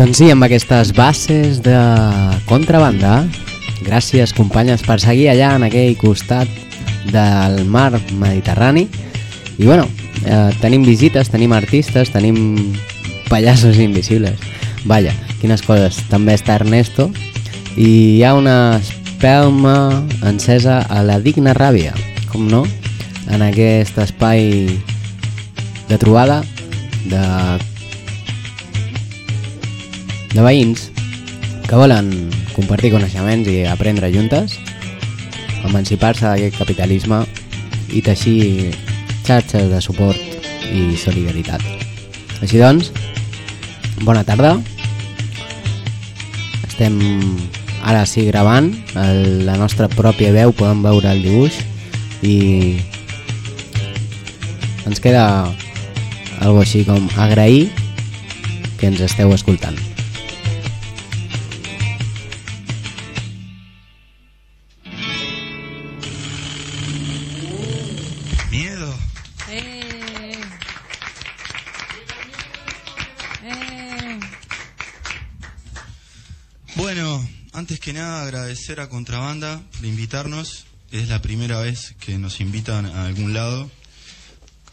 Doncs sí, amb aquestes bases de contrabanda, gràcies companyes per seguir allà en aquell costat del mar Mediterrani. I bueno, eh, tenim visites, tenim artistes, tenim pallassos invisibles. Vaja, quines coses. També està Ernesto i hi ha una espelma encesa a la digna ràbia, com no, en aquest espai de trobada de, de veïns que volen compartir coneixements i aprendre juntes, emancipar-se d'aquest capitalisme i teixir xarxes de suport i solidaritat. Així doncs, bona tarda. Estem ara sí gravant el, la nostra pròpia veu, podem veure el dibuix i ens queda algo així com agrair que ens esteu escoltant. Agradecer a Contrabanda por invitarnos. Es la primera vez que nos invitan a algún lado.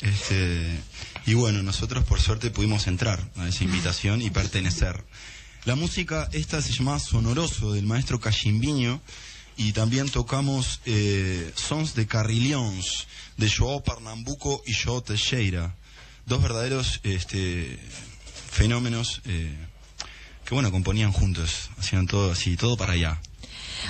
Este, y bueno, nosotros por suerte pudimos entrar a esa invitación y pertenecer. La música esta se llama Sonoroso del maestro Cachimbiño y también tocamos eh, Sons de Carrillones de Joao Pernambuco y Joao Teixeira. Dos verdaderos este, fenómenos eh, que bueno, componían juntos, hacían todo así, todo para allá.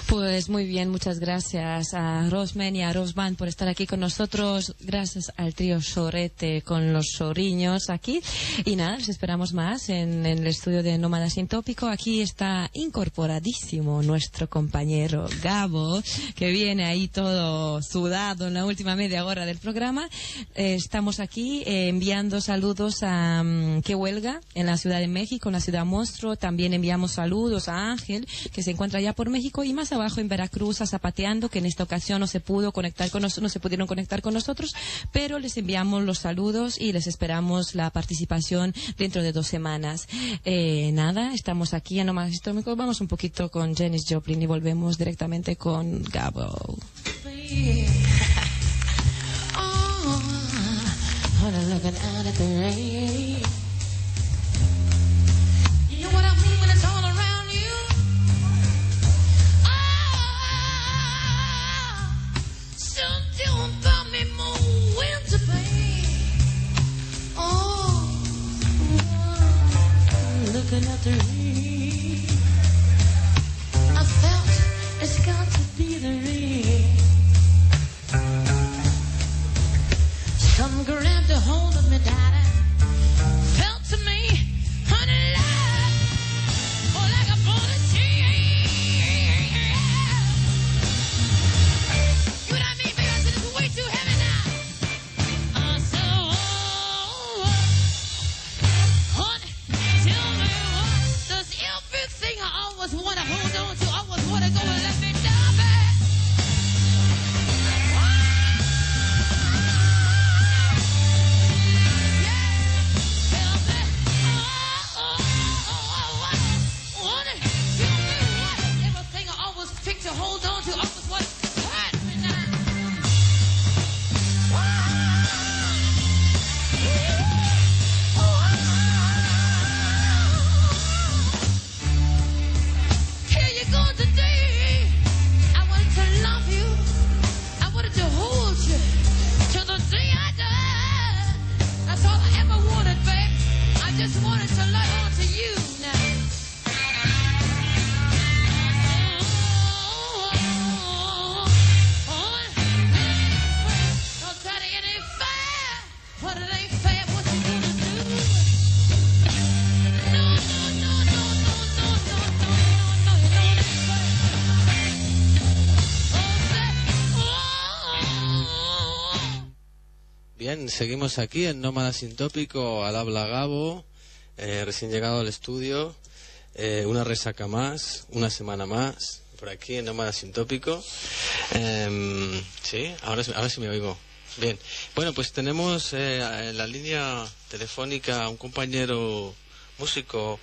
Pues muy bien, muchas gracias a Rosmen y a Rosman por estar aquí con nosotros. Gracias al trío Sorete con los Soriños aquí. Y nada, les esperamos más en, el estudio de Nómada Sin Tópico. Aquí está incorporadísimo nuestro compañero Gabo, que viene ahí todo sudado en la última media hora del programa. Eh, estamos aquí eh, enviando saludos a mm, Que Huelga en la Ciudad de México, en la Ciudad Monstruo. También enviamos saludos a Ángel, que se encuentra allá por México. Más abajo en Veracruz, a Zapateando, que en esta ocasión no se pudo conectar con nosotros, no se pudieron conectar con nosotros, pero les enviamos los saludos y les esperamos la participación dentro de dos semanas. Eh, nada, estamos aquí en Nomás Histórico. Vamos un poquito con Janis Joplin y volvemos directamente con Gabo. You I felt it's got to be the rain. Some grabbed a hold of me, daddy. Seguimos aquí en Nómada Sin Tópico, al habla Gabo, eh, recién llegado al estudio, eh, una resaca más, una semana más, por aquí en Nómada Sin Tópico. Em, sí, ahora, ahora sí me oigo. Bien, bueno, pues tenemos eh, en la línea telefónica a un compañero músico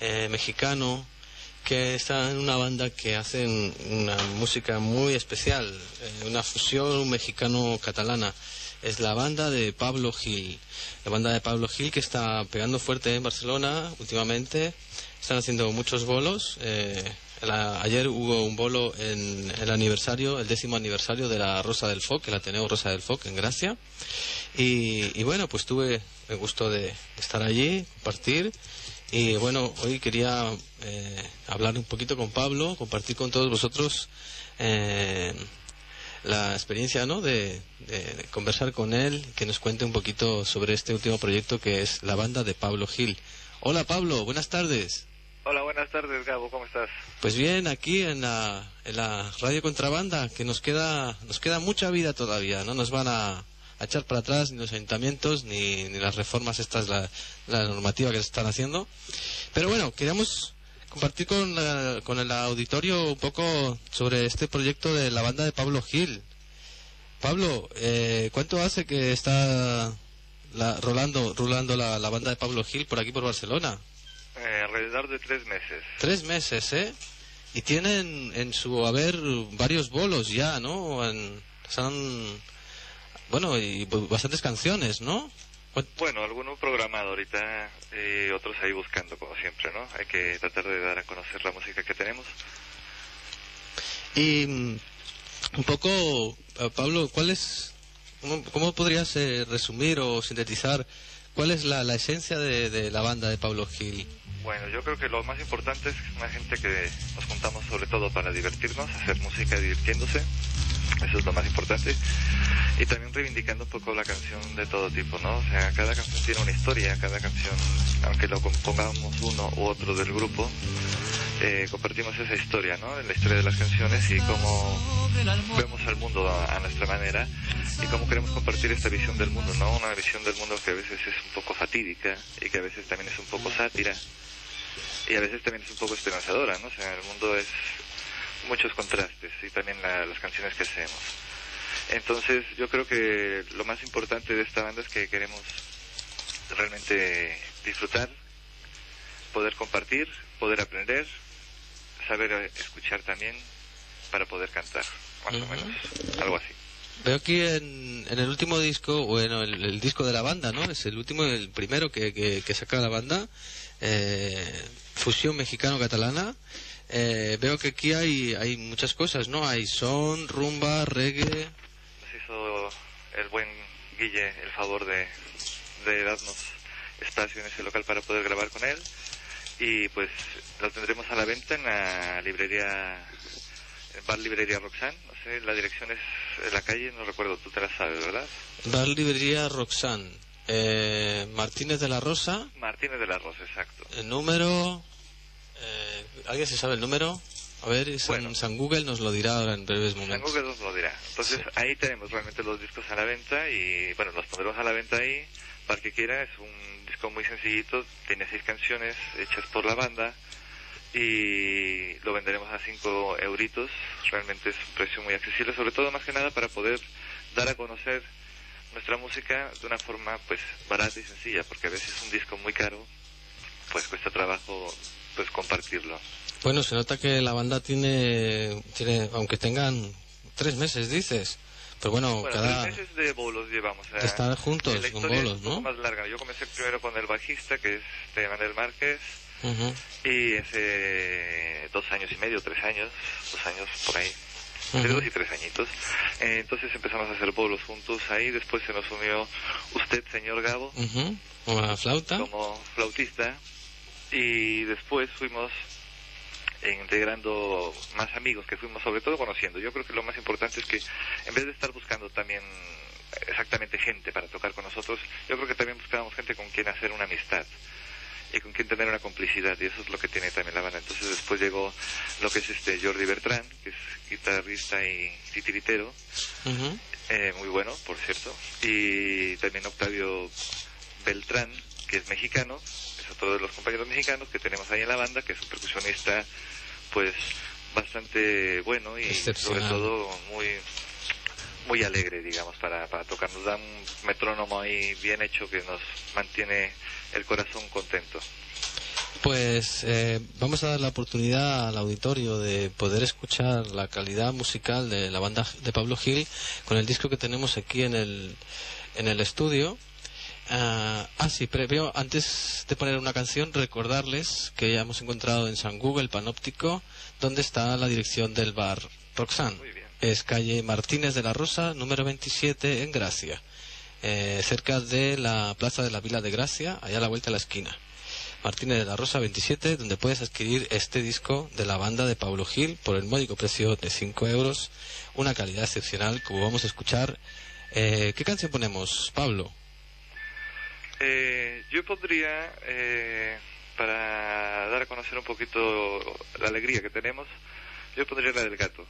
eh, mexicano que está en una banda que hacen una música muy especial, una fusión mexicano-catalana. Es la banda de Pablo Gil. La banda de Pablo Gil que está pegando fuerte en Barcelona últimamente. Están haciendo muchos bolos. eh, ayer hubo un bolo en el aniversario, el décimo aniversario de la Rosa del Foc, el Ateneo Rosa del Foc en Gracia. Y, y bueno, pues tuve el gusto de estar allí, compartir. Y bueno, hoy quería eh, hablar un poquito con Pablo, compartir con todos vosotros eh, la experiencia ¿no? de, conversar con él, que nos cuente un poquito sobre este último proyecto que es la banda de Pablo Gil. Hola Pablo, buenas tardes. Hola, buenas tardes, Gabo, ¿cómo estás? Pues bien, aquí en la, en la radio contrabanda, que nos queda, nos queda mucha vida todavía, no nos van a, a echar para atrás ni los ayuntamientos ni, ni las reformas estas, la, la normativa que se están haciendo. Pero bueno, queríamos compartir con, la- con el auditorio un poco sobre este proyecto de la banda de Pablo Gil. Pablo, eh, ¿cuánto hace que está la, rolando, rolando la, la banda de Pablo Gil por aquí por Barcelona? Eh, alrededor de tres meses. Tres meses, ¿eh? Y tienen en su haber varios bolos ya, ¿no? En- son, bueno, y bastantes canciones, ¿no? ¿Cuán- Bueno, alguno programado ahorita y otros ahí buscando, como siempre, ¿no? Hay que tratar de dar a conocer la música que tenemos. Y mm, un poco, eh, Pablo, ¿cuál es, cómo, cómo podrías eh, resumir o sintetizar cuál es la, la esencia de, de la banda de Pablo Gil? Bueno, yo creo que lo más importante es una gente que nos juntamos sobre todo para divertirnos, hacer música divirtiéndose. Eso es lo más importante. Y también reivindicando un poco la canción de todo tipo, ¿no? O sea, cada canción tiene una historia, cada canción, aunque lo compongamos uno u otro del grupo, eh, compartimos esa historia, ¿no? La historia de las canciones y cómo vemos al mundo a, a nuestra manera y cómo queremos compartir esta visión del mundo, ¿no? Una visión del mundo que a veces es un poco fatídica y que a veces también es un poco sátira y a veces también es un poco esperanzadora, ¿no? O sea, el mundo es muchos contrastes y también la- las canciones que hacemos. Entonces, yo creo que lo más importante de esta banda es que queremos realmente disfrutar, poder compartir, poder aprender, saber escuchar también para poder cantar, más o Ujú. menos, algo así. Veo aquí en, en el último disco, bueno, el, el disco de la banda, ¿no? Es el último, el primero que, que, que saca la banda, eh, Fusión Mexicano-Catalana. Eh, veo que aquí hay, hay muchas cosas, ¿no? Hay son, rumba, reggae. Nos hizo el buen Guille el favor de, de darnos espacio en ese local para poder grabar con él y pues lo tendremos a la venta en la librería Bar Librería Roxanne, no sé, la dirección es en la calle, no recuerdo, tú te la sabes, ¿verdad? Bar Librería Roxanne. Eh, Martínez de la Rosa. Martínez de la Rosa, exacto. El número... eh, ¿Alguien se sabe el número? A ver, San, Bueno. San Google nos lo dirá ahora en breves San momentos. Google nos lo dirá. Entonces Sí. ahí tenemos realmente los discos a la venta y bueno, los pondremos a la venta ahí para que quiera. Es un disco muy sencillito, tiene seis canciones hechas por la banda y lo venderemos a cinco euritos. Realmente es un precio muy accesible, sobre todo más que nada para poder dar a conocer nuestra música de una forma pues barata y sencilla, porque a veces un disco muy caro pues cuesta trabajo pues compartirlo. Bueno, se nota que la banda tiene, tiene aunque tengan tres meses, dices. Pero bueno, Bueno, cada... tres meses de bolos llevamos. de estar juntos, la con bolos, es ¿no? más larga. Yo comencé primero con el bajista, que es este Manuel Márquez, y hace dos años y medio, tres años, dos años por ahí, entre dos y tres añitos. Eh, entonces empezamos a hacer bolos juntos ahí, después se nos unió usted, señor Gabo, Con la flauta. como flautista, y después fuimos integrando más amigos que fuimos sobre todo conociendo. Yo creo que lo más importante es que en vez de estar buscando también exactamente gente para tocar con nosotros, yo creo que también buscábamos gente con quien hacer una amistad y con quien tener una complicidad y eso es lo que tiene también la banda. Entonces después llegó lo que es este Jordi Bertrán, que es guitarrista y titiritero, eh, muy bueno, por cierto, y también Octavio Beltrán, que es mexicano, es otro de los compañeros mexicanos que tenemos ahí en la banda, que es un percusionista, pues, bastante bueno y sobre todo muy muy alegre, digamos, para, para tocar. Nos da un metrónomo ahí bien hecho que nos mantiene el corazón contento. Pues eh, vamos a dar la oportunidad al auditorio de poder escuchar la calidad musical de la banda de Pablo Gil con el disco que tenemos aquí en el, en el estudio. Ah, ah, sí, previo, antes de poner una canción, recordarles que ya hemos encontrado en San Google Panóptico donde está la dirección del bar Roxanne. Muy bien. Es calle Martínez de la Rosa, número 27, en Gracia. Eh, cerca de la Plaza de la Vila de Gracia, allá a la vuelta de la esquina. Martínez de la Rosa 27, donde puedes adquirir este disco de la banda de Pablo Gil por el módico precio de 5 euros, una calidad excepcional como vamos a escuchar. Eh, ¿Qué canción ponemos, Pablo? Eh, yo pondría, eh, para dar a conocer un poquito la alegría que tenemos, yo pondría la del gato.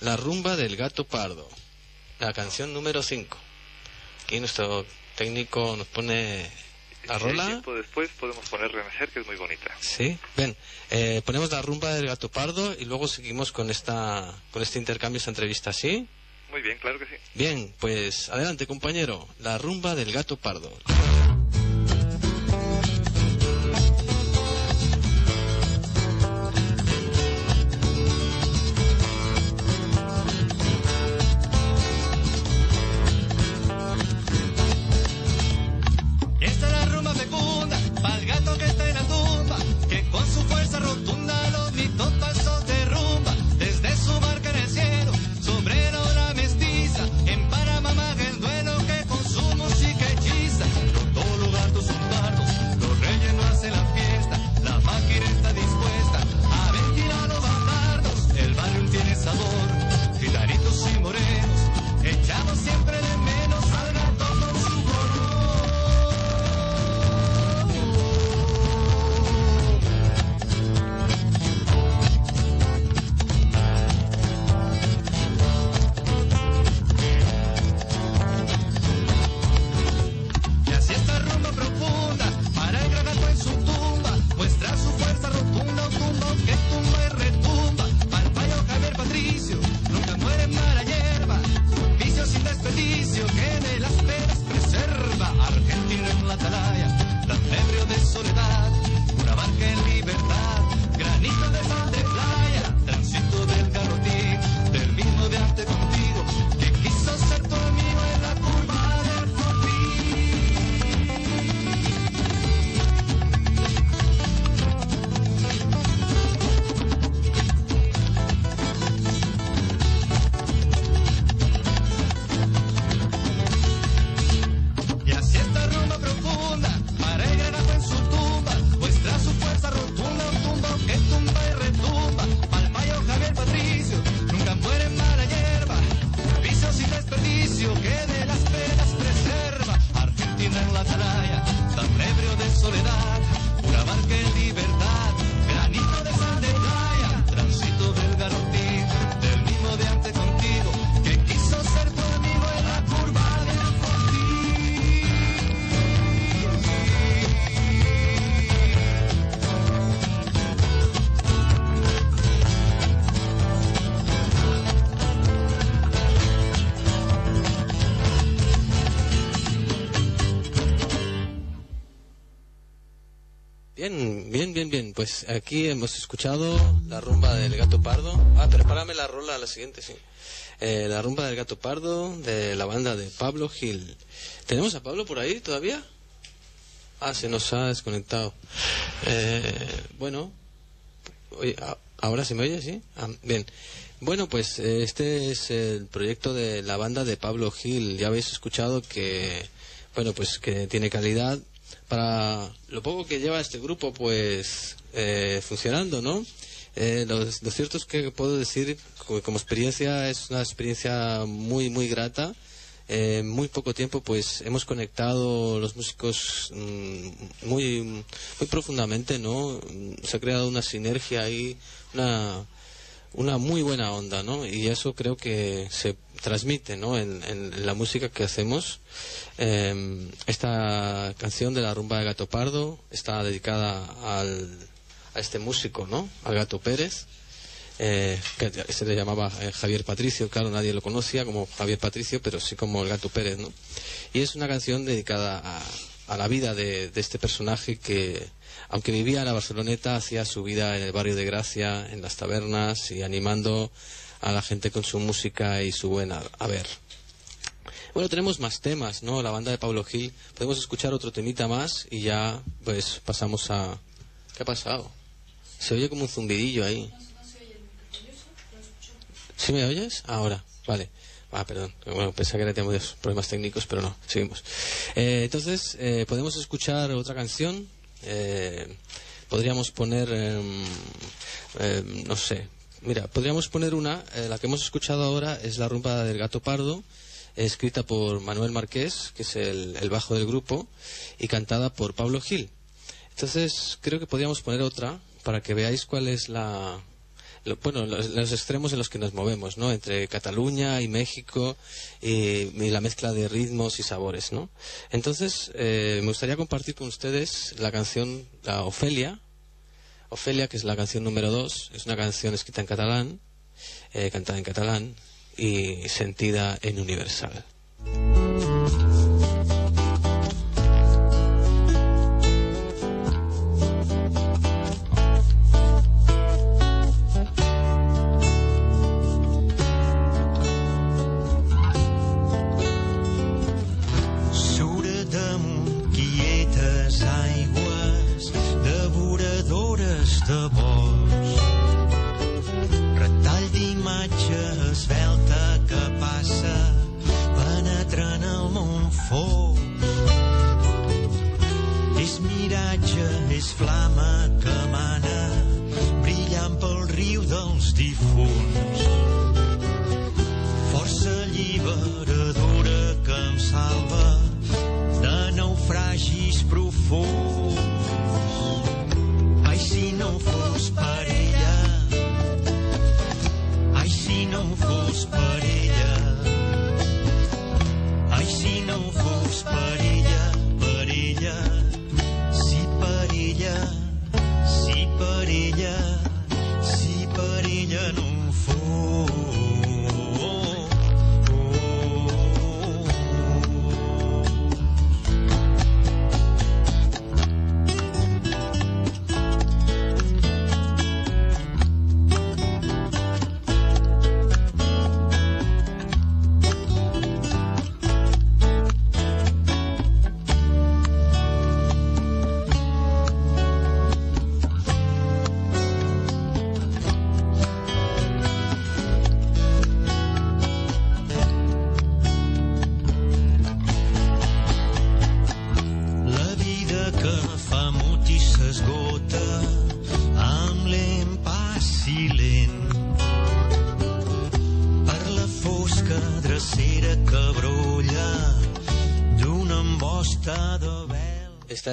La rumba del gato pardo, la canción número 5. Aquí nuestro técnico nos pone la rola. tiempo después podemos poner Renacer, que es muy bonita. Sí, ven, eh, ponemos la rumba del gato pardo y luego seguimos con esta, con este intercambio, esta entrevista, ¿sí? Muy bien, claro que sí. Bien, pues adelante compañero, la rumba del gato pardo. Pues aquí hemos escuchado la rumba del gato pardo. Ah, pero párame la rola la siguiente, sí. Eh, la rumba del gato pardo de la banda de Pablo Gil. ¿Tenemos a Pablo por ahí todavía? Ah, se nos ha desconectado. Eh, bueno, oye, ahora se me oye, ¿sí? Ah, bien. Bueno, pues este es el proyecto de la banda de Pablo Gil. Ya habéis escuchado que, bueno, pues que tiene calidad. Para lo poco que lleva este grupo, pues eh, funcionando, ¿no? Eh, lo, cierto es que puedo decir, co- como experiencia, es una experiencia muy, muy grata. Eh, en muy poco tiempo, pues hemos conectado los músicos mm, muy, muy profundamente, ¿no? Mm, Se ha creado una sinergia ahí, una, una muy buena onda, ¿no? Y eso creo que se transmite, ¿no? En, la música que hacemos. Eh, esta canción de la rumba de Gato Pardo está dedicada al, a este músico, ¿no? Al Gato Pérez. eh, que se le llamaba eh, Javier Patricio, claro, nadie lo conocía como Javier Patricio, pero sí como el Gato Pérez, ¿no? Y es una canción dedicada a, a la vida de, de este personaje que, aunque vivía en la Barceloneta, hacía su vida en el barrio de Gracia, en las tabernas y animando a la gente con su música y su buen a- haber. Bueno, tenemos más temas, ¿no? La banda de Pablo Gil. Podemos escuchar otro temita más y ya, pues, pasamos a... ¿Qué ha pasado? Se oye como un zumbidillo ahí. ¿Sí me oyes? Ahora, vale. Ah, perdón. Bueno, pensaba que teníamos problemas técnicos, pero no. Seguimos. Eh, entonces, eh, podemos escuchar otra canción. Eh, podríamos poner, em, em, no sé. Mira, podríamos poner una. eh, la que hemos escuchado ahora es La rumba del gato pardo, escrita por Manuel Marqués, que es el, bajo del grupo, y cantada por Pablo Gil. Entonces, creo que podríamos poner otra para que veáis cuál es la. bueno, los, los extremos en los que nos movemos, ¿no? Entre Cataluña y México y, y la mezcla de ritmos y sabores, ¿no? Entonces, eh, me gustaría compartir con ustedes la canción, la Ofelia. Ofelia, que es la canción número dos, es una canción escrita en catalán, eh, cantada en catalán y sentida en universal.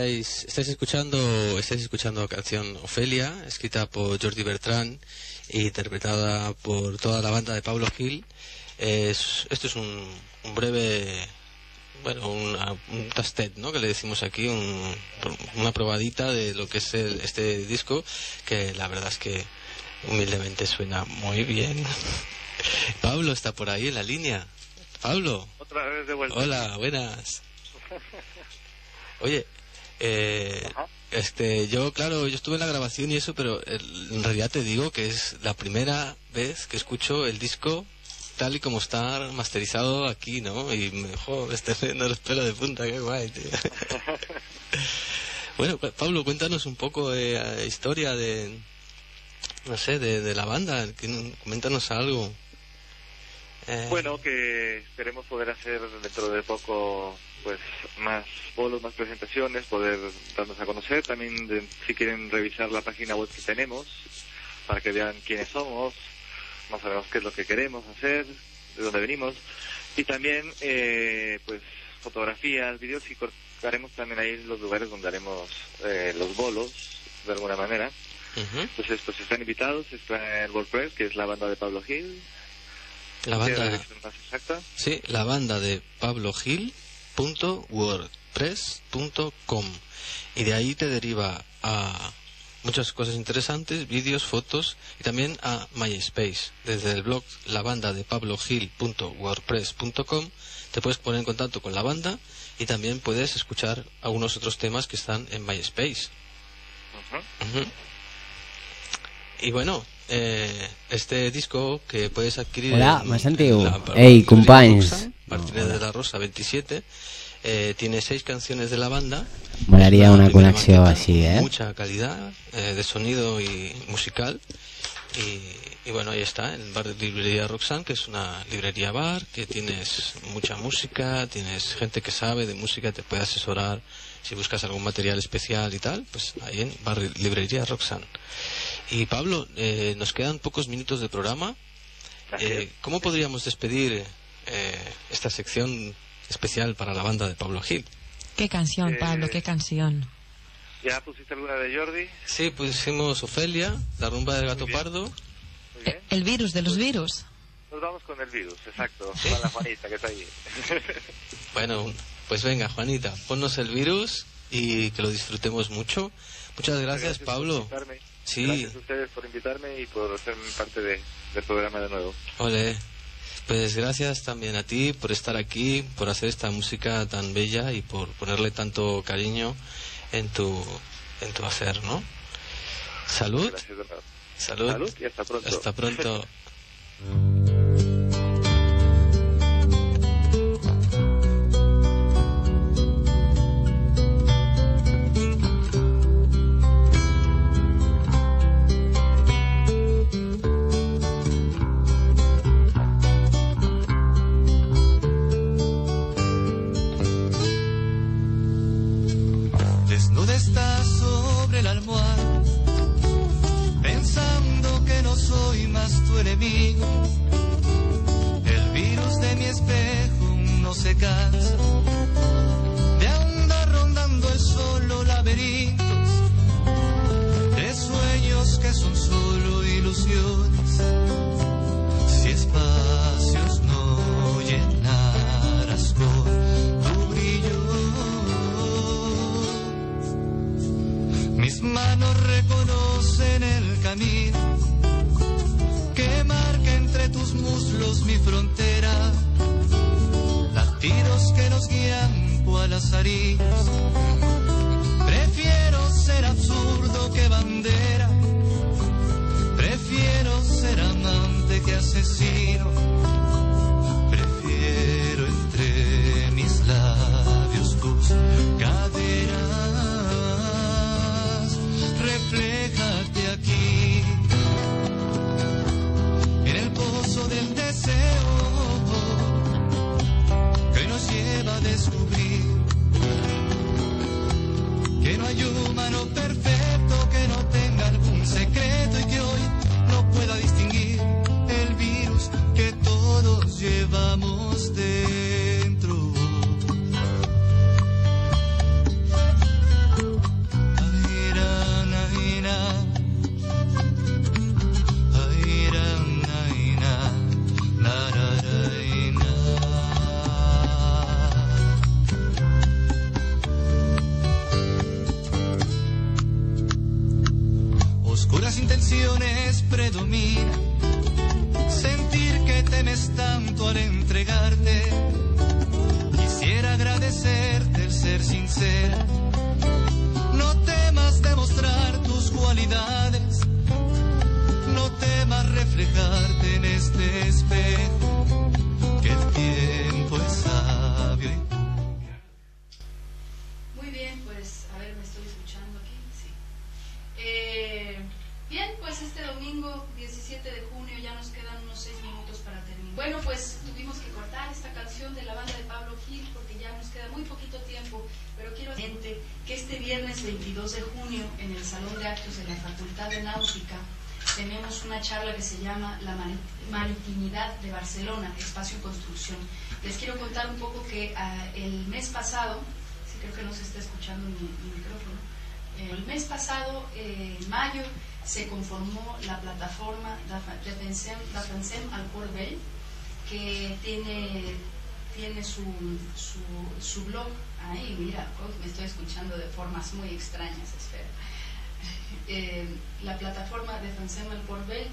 Estáis, estáis escuchando, estáis escuchando la canción Ofelia, escrita por Jordi Bertrand e interpretada por toda la banda de Pablo Gil. Es- esto es un, un breve, bueno, una- un tastet, ¿no? Que le decimos aquí, un- una probadita de lo que es el- este disco, que la verdad es que humildemente suena muy bien. Pablo está por ahí en la línea. Pablo. Otra vez de vuelta. Hola, buenas. Oye, eh, este, yo, claro, yo estuve en la grabación y eso, pero en realidad te digo que es la primera vez que escucho el disco tal y como está masterizado aquí, ¿no? Y me, jo, estoy poniendo los pelos de punta, qué guay, tío. bueno, Pablo, cuéntanos un poco de eh, historia de, no sé, de, de la banda, que- coméntanos algo. Eh, Bueno, que esperemos poder hacer dentro de poco pues más bolos, más presentaciones, poder darnos a conocer. También de- si quieren revisar la página web que tenemos para que vean quiénes somos, más o menos qué es lo que queremos hacer, de dónde venimos. Y también eh, pues fotografías, vídeos y haremos también ahí los lugares donde haremos eh, los bolos de alguna manera. Entonces pues están invitados, está el WordPress que es la banda de Pablo Gil. La ¿Qué banda... más exacta? Sí, la banda de pablogil.wordpress.com y de ahí te deriva a muchas cosas interesantes, vídeos, fotos y también a MySpace. Desde el blog la banda de pablogil.wordpress.com te puedes poner en contacto con la banda y también puedes escuchar algunos otros temas que están en MySpace. Y bueno, eh, este disco que puedes adquirir. Hola, en- sentiu? en la-. Roxanne, Martínez de la Rosa 27. eh, tiene seis canciones de la banda. Molaria Es una maqueta, així, eh? Mucha calidad eh, de sonido y musical. Y, y bueno, ahí está, el bar de librería Roxanne, que es una librería bar, que tienes mucha música, tienes gente que sabe de música, te puede asesorar si buscas algún material especial y tal, pues ahí en bar librería Roxanne. Y Pablo, eh, nos quedan pocos minutos de programa. Eh. ¿Cómo podríamos despedir eh, esta sección especial para la banda de Pablo Gil? Qué canción, Eh, Pablo, qué canción. ¿Ya pusiste alguna de Jordi? Sí, pusimos Ofelia, la rumba del gato pardo. El virus de los virus. Nos vamos con el virus, exacto. Sí. Con la Juanita que está ahí. Bueno, pues venga, Juanita, ponnos el virus y que lo disfrutemos mucho. Muchas gracias, por Pablo. Sí. Gracias a ustedes por invitarme y por ser parte de- del programa de nuevo. Ole. Pues gracias también a ti por estar aquí, por hacer esta música tan bella y por ponerle tanto cariño en tu, en tu hacer, ¿no? Salud. Gracias. Salud. Salud y hasta pronto. Hasta pronto. se cansa de andar rondando el solo laberintos de sueños que son solo ilusiones. Si espacios no llenaras con tu brillo. Mis manos reconocen el camino que marca entre tus muslos mi frontera. Que nos guían cual azaríes. Prefiero ser absurdo que bandera. Prefiero ser amante que asesino. Tus de la banda de Pablo Gil porque ya nos queda muy poquito tiempo, pero quiero decirte que este viernes 22 de junio en el Salón de Actos de la Facultad de Náutica tenemos una charla que se llama La Mari- Maritimidad de Barcelona, Espacio Construcción. Les quiero contar un poco que ah, el mes pasado, sí creo que no se está escuchando mi, mi micrófono, el mes pasado, eh, en mayo, se conformó la plataforma Defensem, al Port Vell, que tiene, tiene su, su, blog ahí, mira, oh, me estoy escuchando de formas muy extrañas, espera. Eh, la plataforma Defensem Vell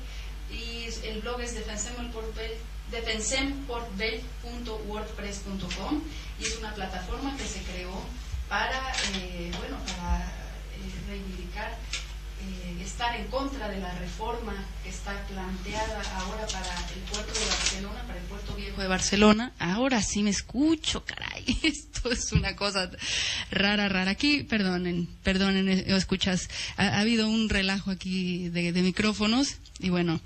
y el blog es Defensem al Port Vell, defensemportvell.wordpress.com y es una plataforma que se creó para, eh, bueno, para eh, reivindicar eh, estar en contra de la reforma que está planteada ahora para el puerto de Barcelona, para el puerto viejo de Barcelona. Ahora sí me escucho, caray. Esto es una cosa rara, rara. Aquí, perdonen, perdonen, eh, escuchas. Ha, ha habido un relajo aquí de, de micrófonos. Y bueno,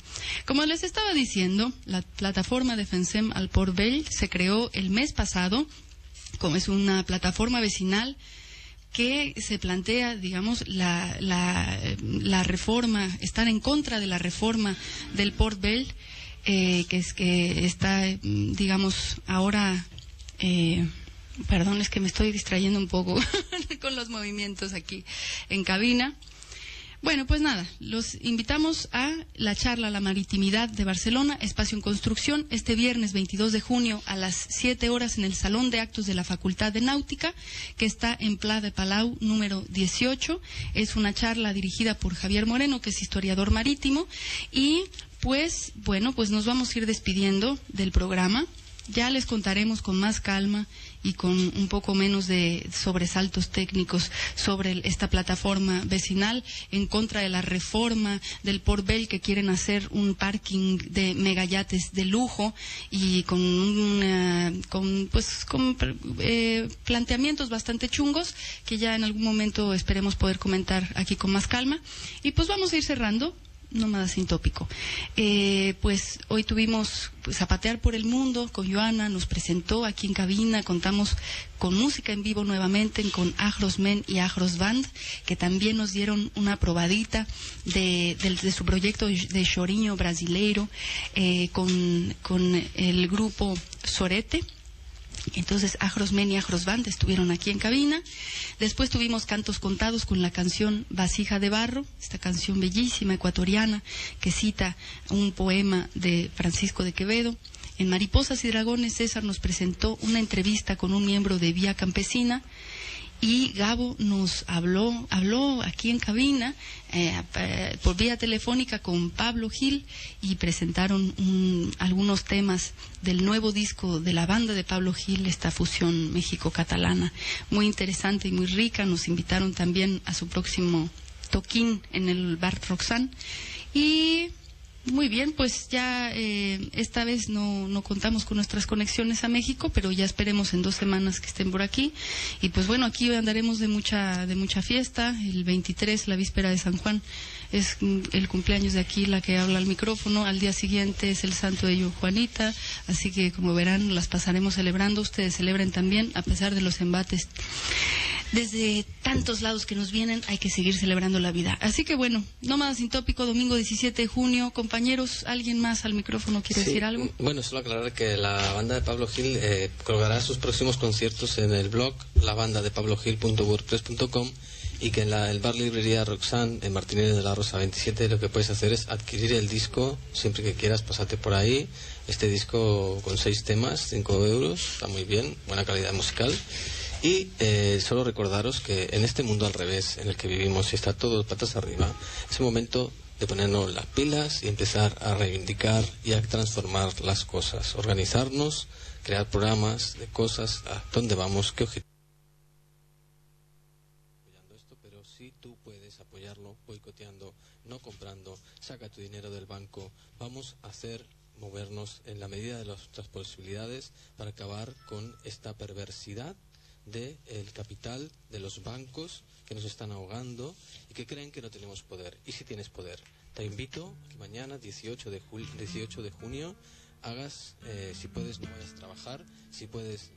como les estaba diciendo, la plataforma Defensem al Port Vell se creó el mes pasado, como es una plataforma vecinal que se plantea, digamos, la, la, la reforma, estar en contra de la reforma del Port Bell, eh, que es que está, eh, digamos, ahora, eh, perdón, es que me estoy distrayendo un poco con los movimientos aquí en cabina. Bueno, pues nada, los invitamos a la charla La Maritimidad de Barcelona, espacio en construcción, este viernes 22 de junio a las 7 horas en el Salón de Actos de la Facultad de Náutica, que está en Pla de Palau número 18. Es una charla dirigida por Javier Moreno, que es historiador marítimo. Y pues, bueno, pues nos vamos a ir despidiendo del programa. Ya les contaremos con más calma y con un poco menos de sobresaltos técnicos sobre esta plataforma vecinal en contra de la reforma del Port Bell que quieren hacer un parking de megayates de lujo y con, una- con, pues, con eh, planteamientos bastante chungos que ya en algún momento esperemos poder comentar aquí con más calma. Y pues vamos a ir cerrando nómada sin tópico. Eh, pues hoy tuvimos pues, Zapatear por el Mundo con Joana, nos presentó aquí en cabina, contamos con música en vivo nuevamente con Ajros Men y Ajros Band, que también nos dieron una probadita de, de su proyecto de Choriño brasileiro eh, con, con el grupo Sorete. Entonces, Ajros Men y Ajros Band estuvieron aquí en cabina. Después tuvimos cantos contados con la canción Vasija de Barro, esta canción bellísima ecuatoriana que cita un poema de Francisco de Quevedo. En Mariposas y Dragones, César nos presentó una entrevista con un miembro de Vía Campesina y Gabo nos habló, habló aquí en cabina eh, eh, por vía telefónica con Pablo Gil y presentaron un- algunos temas del nuevo disco de la banda de Pablo Gil, esta fusión México-catalana, muy interesante y muy rica. Nos invitaron también a su próximo toquín en el bar Roxanne y muy bien, pues ya eh, esta vez no, no contamos con nuestras conexiones a México, pero ya esperemos en dos semanas que estén por aquí. Y pues bueno, aquí andaremos de mucha, de mucha fiesta. El 23, la víspera de San Juan, es el cumpleaños de aquí la que habla al micrófono. Al día siguiente es el santo de Juanita. Así que como verán, las pasaremos celebrando. Ustedes celebren también, a pesar de los embates desde tantos lados que nos vienen, hay que seguir celebrando la vida. Así que bueno, Nómada Sin Tópico, domingo 17 de junio. Compañeros, ¿alguien más al micrófono quiere Sí, decir algo? Bueno, solo aclarar que la banda de Pablo Gil eh, colgará sus próximos conciertos en el blog lavandadepablo.gil.wordpress.com y que en la, el bar librería Roxanne en Martínez de la Rosa 27 lo que puedes hacer es adquirir el disco siempre que quieras, pasarte por ahí. Este disco con seis temas, 5 euros, está muy bien, buena calidad musical. Y eh, solo recordaros que en este mundo al revés, en el que vivimos y está todo patas arriba, es el momento de ponernos las pilas y empezar a reivindicar y a transformar las cosas, organizarnos, crear programas de cosas, a dónde vamos, qué objetivos. apoyando esto, pero si tú puedes boicoteando, no comprando, saca tu dinero del banco, vamos a hacer movernos en la medida de nuestras posibilidades para acabar con esta perversidad del capital de los bancos que nos están ahogando y que creen que no tenemos poder. Y si tienes poder, te invito a que mañana, 18 de, jul- 18 de junio, hagas, eh, si puedes, no vayas a trabajar, si puedes,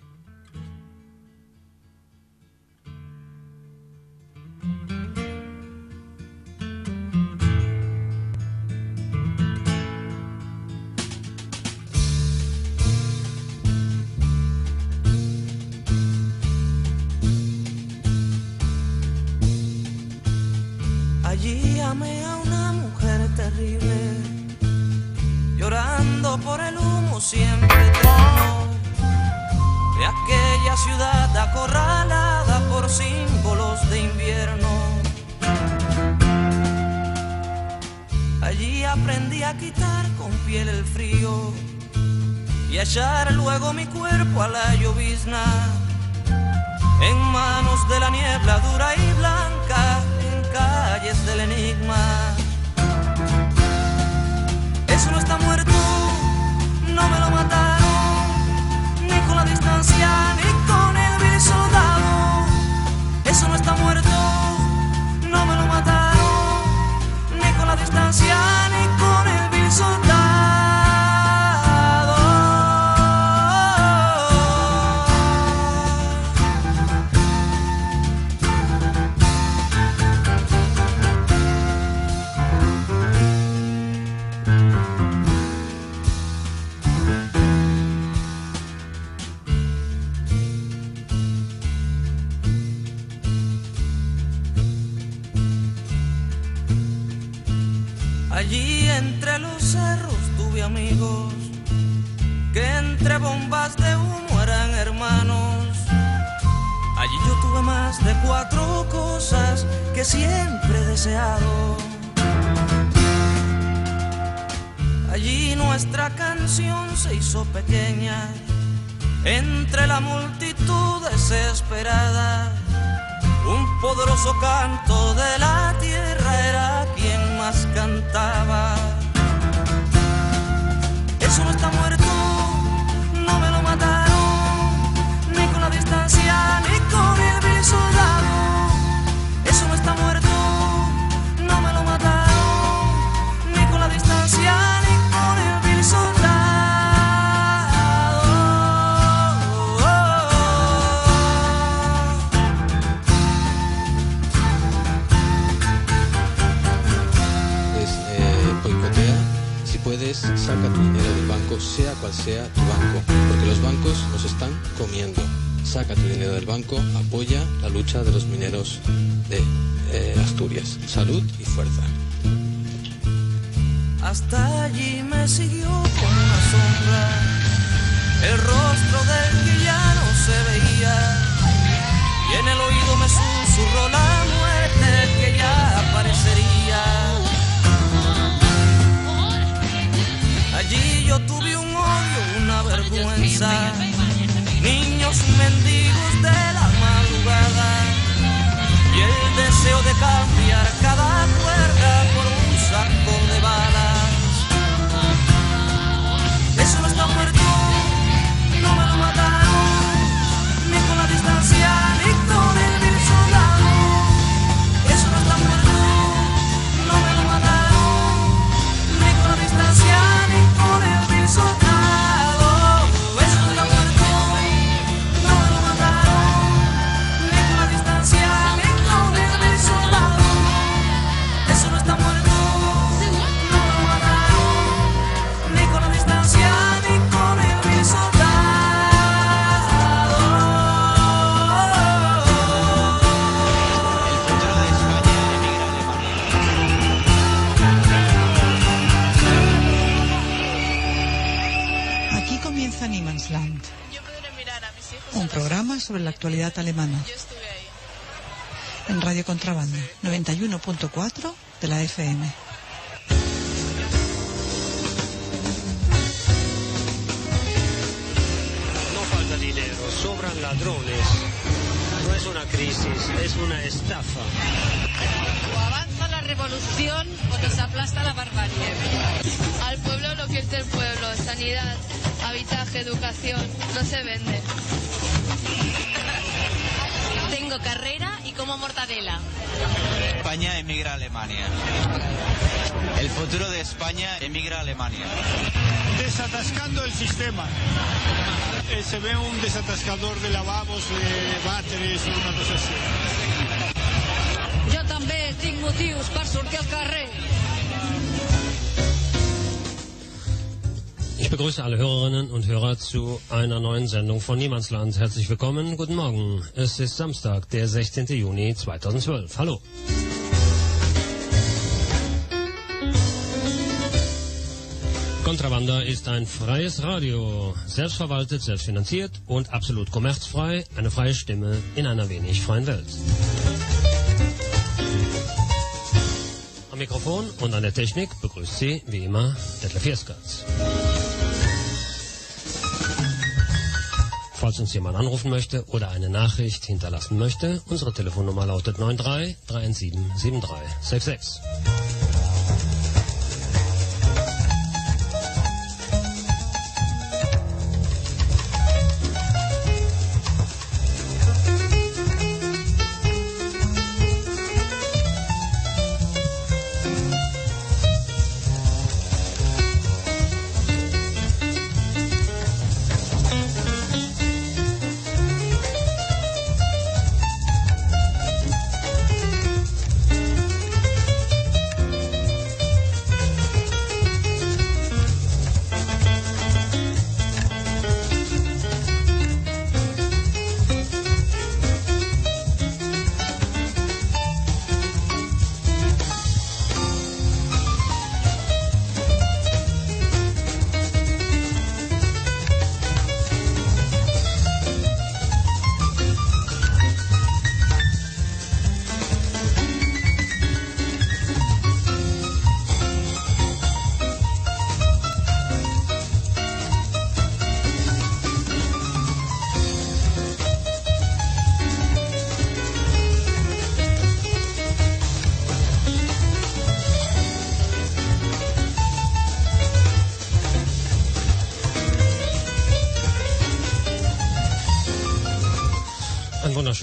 por el humo siempre eterno de aquella ciudad acorralada por símbolos de invierno. Allí aprendí a quitar con piel el frío y a echar luego mi cuerpo a la llovizna en manos de la niebla dura y blanca en calle calles del enigma. Eso no está muerto, no me lo mataron, ni con la distancia, ni con el vil soldado. Eso no está muerto, no me lo mataron, ni con la distancia, ni con Allí entre los cerros tuve amigos que entre bombas de humo eran hermanos. Allí yo tuve más de cuatro cosas que siempre he deseado. Allí nuestra canción se hizo pequeña entre la multitud desesperada. Un poderoso canto de la tierra cantaba. Eso no está muerto, no me lo mataron, ni con la distancia, ni con el vil soldado. Eso no está muerto, banco, sea cual sea tu banco, porque los bancos nos están comiendo. Saca tu dinero del banco, apoya la lucha de los mineros de eh, Asturias. Salud y fuerza. Hasta allí me siguió con una sombra, el rostro del que ya no se veía. Y en el oído me susurró la muerte que ya aparecería. Yo tuve un odio, una vergüenza. Niños mendigos de la madrugada. Y el deseo de cambiar cada cuerda por un saco de balas. Eso no está muerto, actualidad alemana. En Radio Contrabanda, 91.4 de la FM. No falta dinero, sobran ladrones. No es una crisis, es una estafa. O avanza la revolución o nos aplasta la barbarie. Al pueblo lo que es del pueblo, sanidad, habitaje, educación, no se vende. Tengo carrera y como mortadela. España emigra a Alemania. El futuro de España emigra a Alemania. Desatascando el sistema. Eh, se ve un desatascador de lavabos, de váteres, una cosa así. Jo també tinc motius per sortir al carrer. Ich begrüße alle Hörerinnen und Hörer zu einer neuen Sendung von Niemandsland. Herzlich willkommen, guten Morgen. Es ist Samstag, der 16. Juni 2012. Hallo. Kontrabanda ist ein freies Radio, selbstverwaltet, selbstfinanziert und absolut kommerzfrei, eine freie Stimme in einer wenig freien Welt. Am Mikrofon und an der Technik begrüßt Sie, wie immer, Detlef Jeskaц. falls uns jemand anrufen möchte oder eine Nachricht hinterlassen möchte. Unsere Telefonnummer lautet 93 317 7366.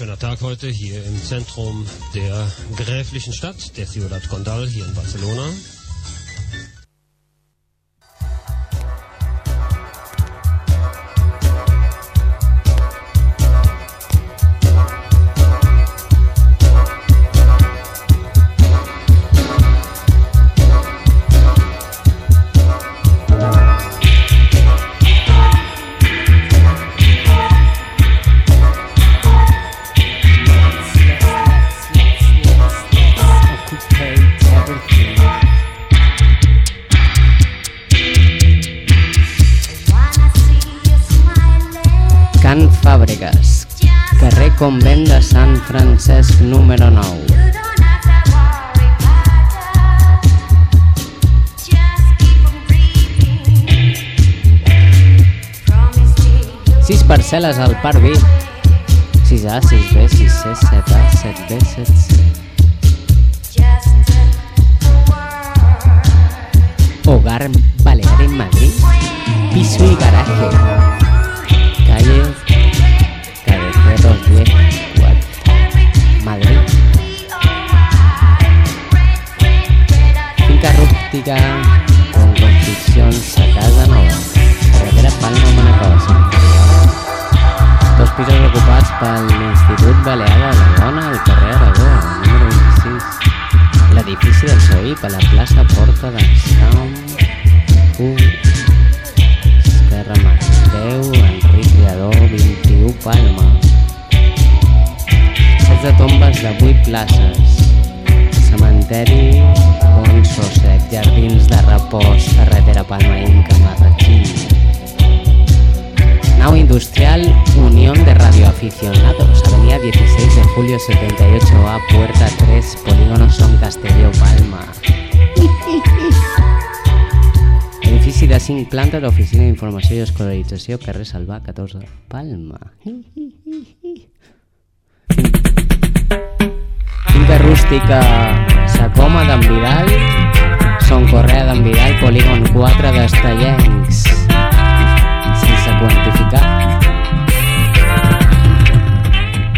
schöner Tag heute hier im Zentrum der gräflichen Stadt, der Ciudad Condal hier in Barcelona. Parcel·les al Parc 6A, 6B, 6C, 7A, 7B, 7C. Hogar Balear en Madrid. Piso y garaje. Calle Cabeceros 10, 4. Madrid. Finca rústica con construcción sacada nova. Carretera Palma Manacor. Dos pisos ocupats pel l'Institut Balear de la Dona al carrer Aragó, número 26. L'edifici del SOI per la plaça Porta de Sant U. Esquerra Mateu, Enric Lledó, 21 Palma. 16 tombes de 8 places. Cementeri, Bon Sosec, Jardins de Repòs, Carretera Palma Inca, Marratxí. Nau Industrial Unión de Radioaficionados, Avenida 16 de Julio 78A, Puerta 3, Polígono Son Castelló, Palma. Edifici de 5 plantes, Oficina d'Informació i Escolarització, carrer Salvà, 14, Palma. Finca rústica Sacoma d'en Vidal, Son Correa d'en Vidal, Polígon 4 d'Estellencs, sense quantificar.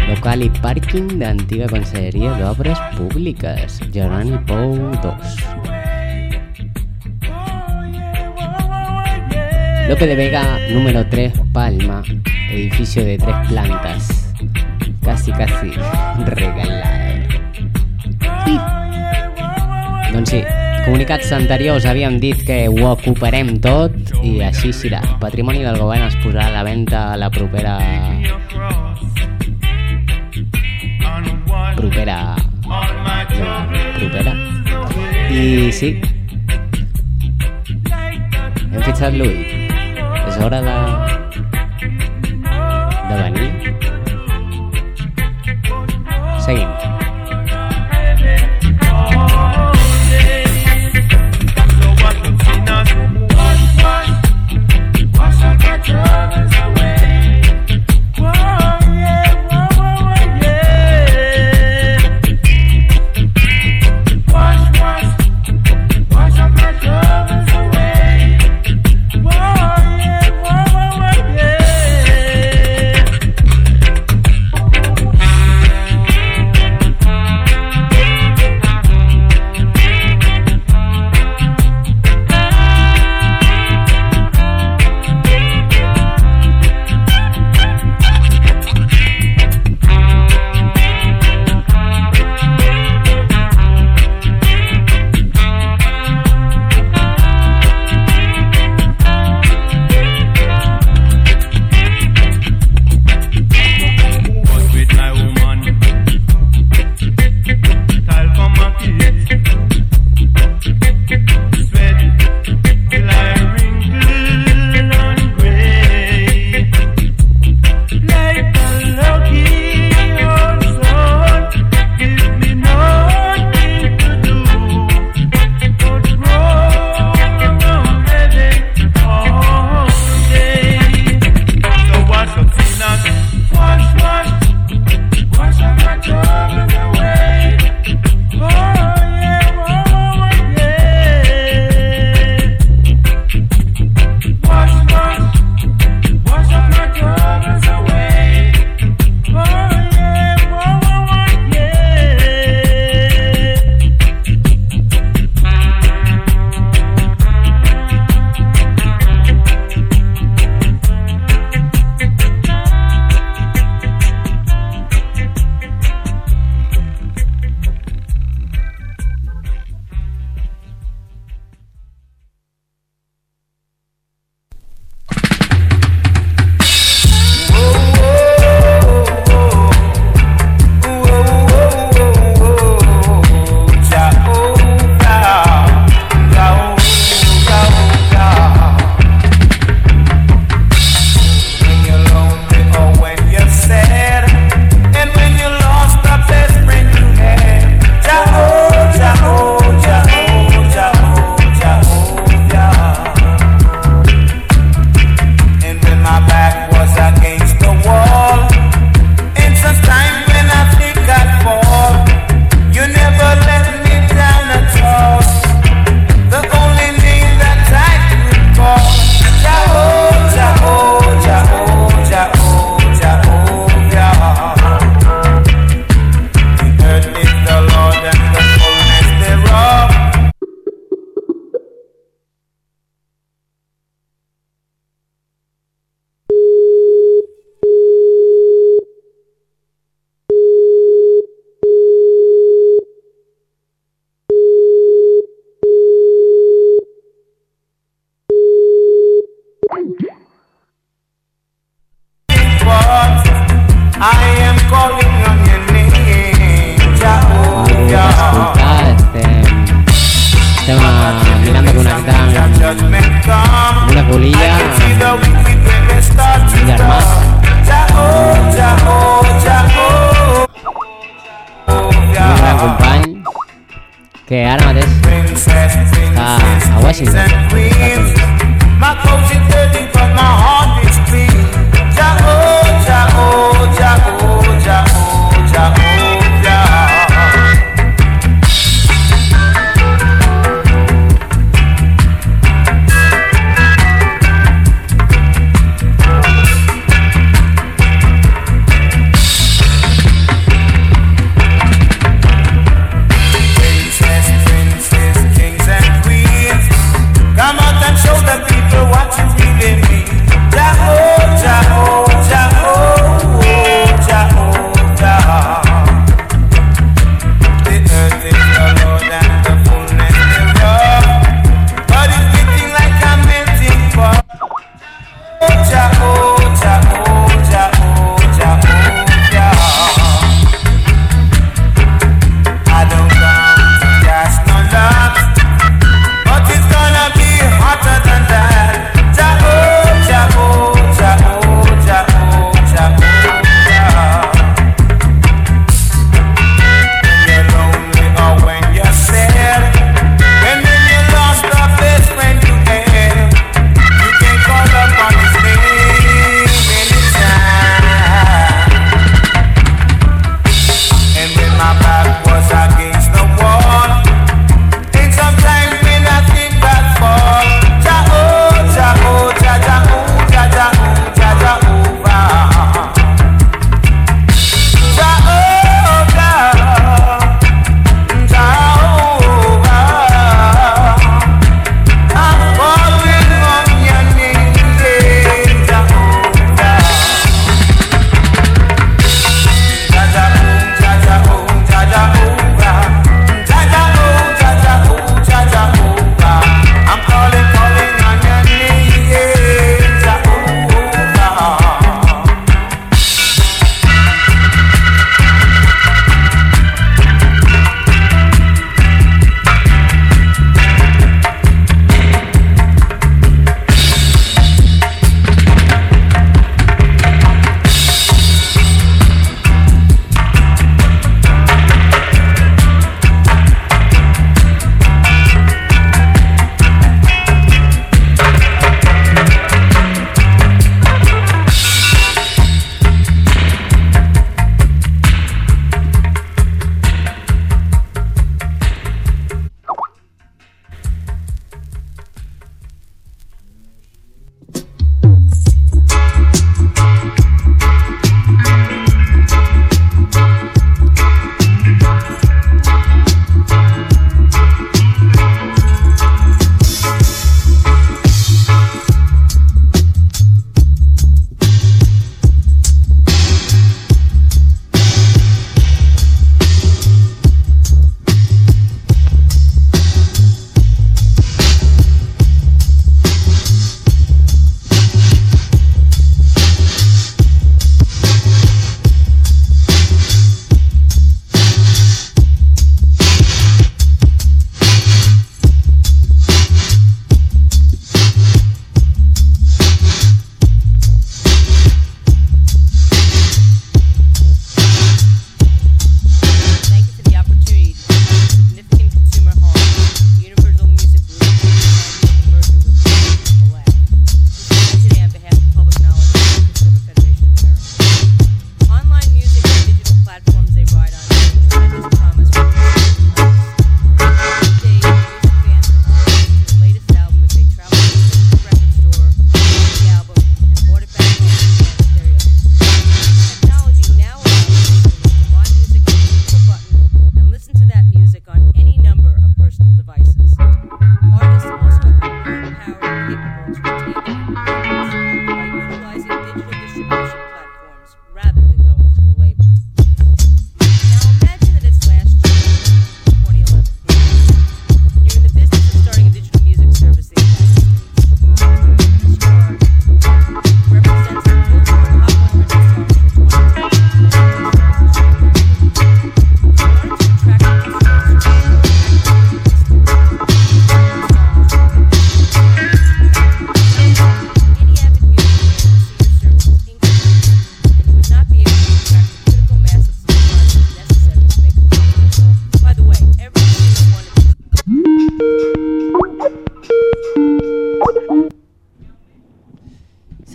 Local i pàrquing d'antiga Conselleria d'Obres Públiques, Geroni Pou 2. Lope de Vega, número 3, Palma, edificio de tres plantas. Casi, casi regalado. Doncs sí, comunicats anteriors havíem que ho ocuparem tot i així serà. Patrimoni del govern es posarà a la venda a la propera... Propera... Propera. I sí, hem fixat l'ull. És hora de... de venir.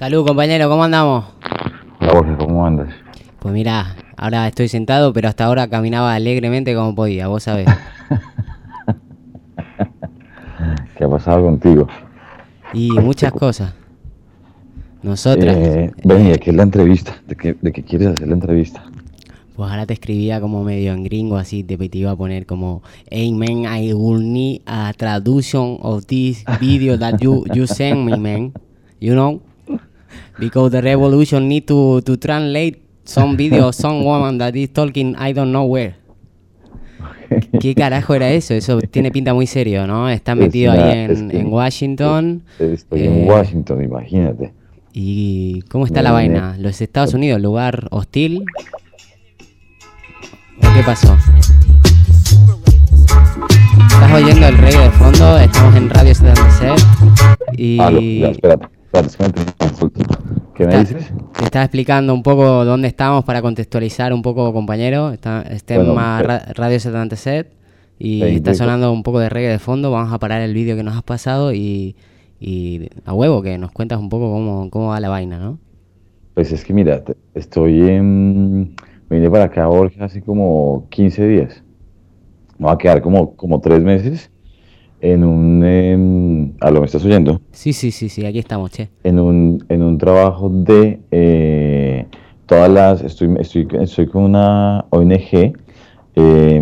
Salud, compañero, ¿cómo andamos? Hola Jorge, ¿cómo andas? Pues mira, ahora estoy sentado, pero hasta ahora caminaba alegremente como podía, vos sabés. ¿Qué ha pasado contigo? Y muchas cosas. Nosotras. Eh, ven, ¿y de qué es la entrevista? ¿De qué, ¿De qué quieres hacer la entrevista? Pues ahora te escribía como medio en gringo, así te, te iba a poner como Hey man, I will need a traduction of this video that you, you send me, man. You know? Because the revolution need to, to translate some video of some woman that is talking I don't know where. ¿Qué carajo era eso? Eso tiene pinta muy serio, ¿no? Está metido Es una- ahí es en, que- en Washington. Estoy Eh, en Washington, imagínate. ¿Y cómo está la vaina? ¿Los Estados Unidos, lugar hostil? ¿O qué pasó? Estás oyendo el reggae de fondo, estamos en Radio 76 y Aló, ya, espérate, ¿Qué me dices? te estaba explicando un poco dónde estamos para contextualizar un poco, compañero. Está, este es Bueno, más ra- Radio 77 y está sonando un poco de reggae de fondo. Vamos a parar el vídeo que nos has pasado y, y a huevo que nos cuentas un poco cómo, cómo va la vaina, ¿no? Pues es que mira, estoy en... Vine para acá, Jorge, hace como 15 días. Me va a quedar como, como tres meses en un... em, ¿Aló, me estás oyendo? Sí, sí, sí, sí, aquí estamos, che. en un, en un trabajo de eh, todas las, estoy, estoy, estoy con una ONG eh,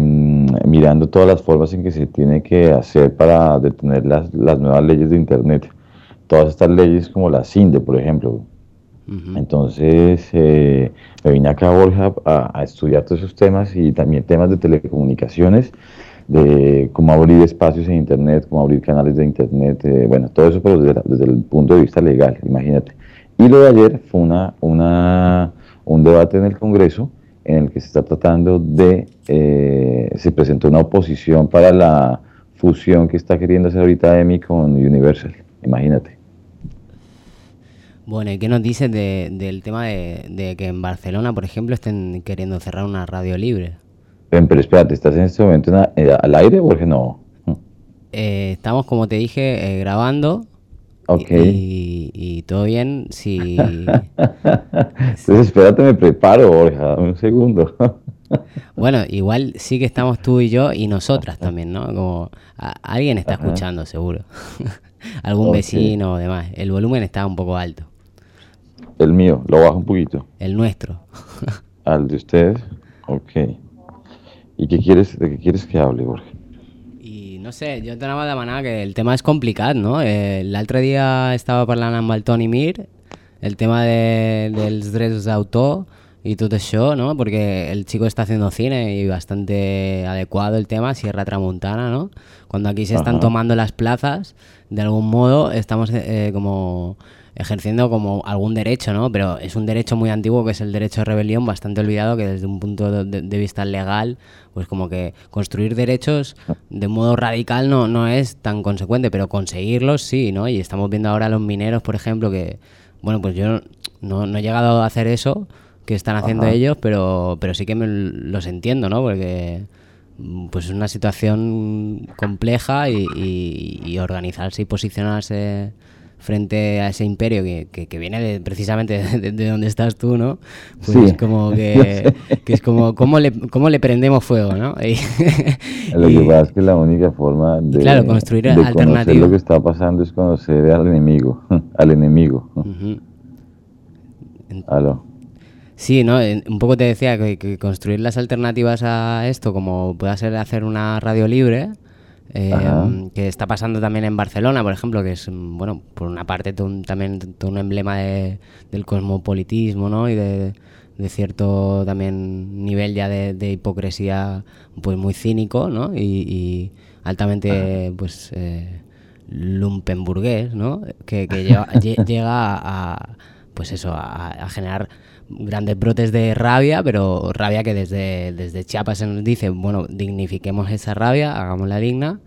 mirando todas las formas en que se tiene que hacer para detener las, las nuevas leyes de Internet. Todas estas leyes como la CINDE, por ejemplo. Entonces eh, me vine acá, Borja, a, a estudiar todos esos temas y también temas de telecomunicaciones, de cómo abrir espacios en Internet, cómo abrir canales de Internet, eh, bueno, todo eso pero desde, desde el punto de vista legal, imagínate. Y lo de ayer fue una, una, un debate en el Congreso en el que se está tratando de, eh, se presentó una oposición para la fusión que está queriendo hacer ahorita EMI con Universal, imagínate. Bueno, ¿y qué nos dices de- del tema de, de que en Barcelona, por ejemplo, estén queriendo cerrar una radio libre? Ven, pero espérate, ¿estás en este momento en al aire, Jorge? No. Eh, estamos, como te dije, eh, grabando. Ok. Y, y todo bien, si... Entonces, espérate, me preparo, Jorge, dame un segundo. Bueno, igual sí que estamos tú y yo y nosotras también, ¿no? Como a- alguien está escuchando, seguro. Algún vecino o demás. El volumen está un poco alto. El mío, lo bajo un poquito. El nuestro. Al de ustedes, ok. ¿Y qué quieres, de qué quieres que hable, Jorge? I no sé, jo t'anava a demanar que el tema és complicat, no? Eh, L'altre dia estava parlant amb el Toni Mir el tema de, dels drets d'autor y todo eso, ¿no? Porque el chico está haciendo cine y bastante adecuado el tema, Sierra Tramontana, ¿no? Cuando aquí se están Ajá. tomando las plazas, de algún modo estamos eh, como ejerciendo como algún derecho, ¿no? Pero es un derecho muy antiguo que es el derecho de rebelión, bastante olvidado, que desde un punto de, de vista legal, pues como que construir derechos de modo radical no, no es tan consecuente, pero conseguirlos sí, ¿no? Y estamos viendo ahora a los mineros, por ejemplo, que, bueno, pues yo no, no he llegado a hacer eso que están haciendo Ajá. ellos, pero, pero sí que me los entiendo, ¿no? Porque pues es una situación compleja y, y- y organizarse y posicionarse frente a ese imperio que, que- que viene de- precisamente de, de donde estás tú, ¿no? Pues Sí. es como que, que es como cómo le, cómo le prendemos fuego, ¿no? Y- Lo que pasa es que la única forma de, claro, construir de conocer lo que está pasando es conocer al enemigo, al enemigo. Aló. Sí, ¿no? Un poco te decía que, que construir las alternativas a esto, como pueda ser hacer una radio libre, eh, Ajá. que está pasando también en Barcelona, por ejemplo, que es, mm, bueno, por una parte un- también todo un emblema de- del cosmopolitismo, ¿no? Y de, de cierto también nivel ya de, de hipocresía, pues muy cínico, ¿no? Y, y altamente, pues, eh, lumpenburgués, ¿no? Que, que lleva- lle- llega a, a, pues eso, a, a generar grandes brotes de rabia, pero rabia que desde, desde Chiapas se nos dice, bueno, dignifiquemos esa rabia, hagámosla digna